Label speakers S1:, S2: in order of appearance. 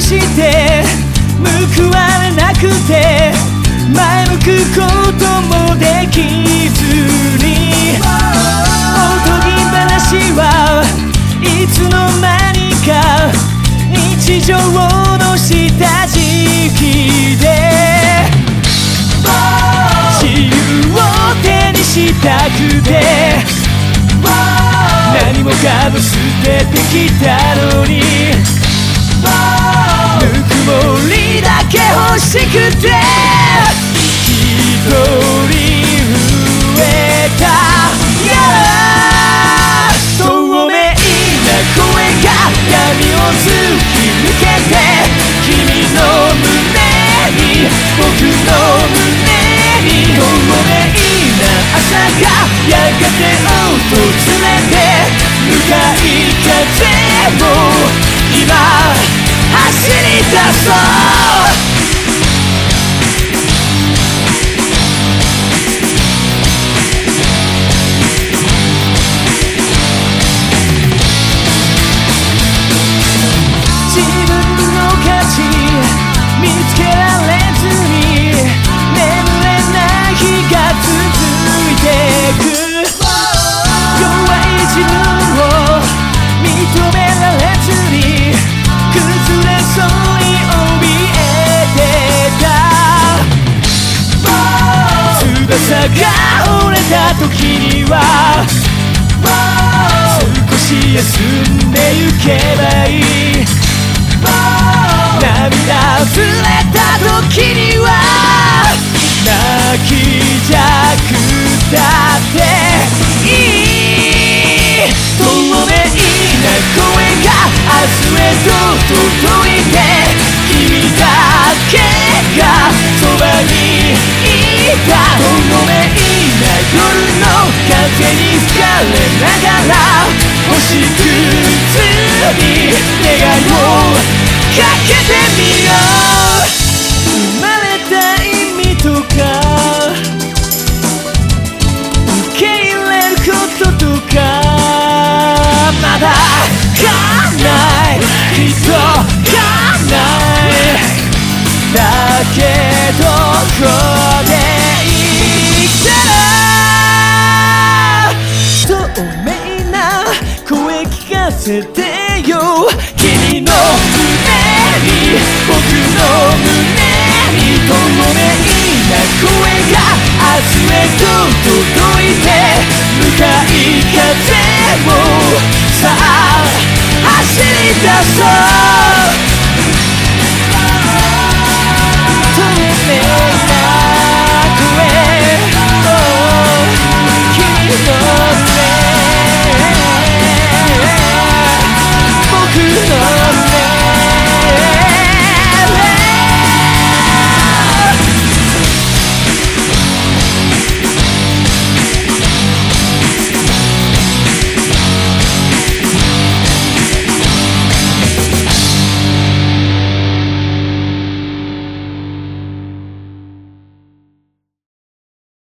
S1: して報われなくて前向くこともできずにおとぎ話はいつの間にか日常の下敷きで自由を手にしたくて何もかも捨ててきたのにぬくもりだけ欲しくて一人増えた。透明な声が闇を突き抜けて君の胸に僕の胸に透明な朝がやがて訪れて向かい風も今走り出そう翼が折れた時には少し休んでゆけばいい。涙溢れた時には泣きじゃくたっていい。透明な声が明日へと届いの風に吹かれながら星屑に願いをかけてみよう生まれた意味とか受け入れることとかまだかないきっとかないだけどせてよ君の胸に僕の胸に透明な声が明日へと届いて向かい風をさあ走り出そう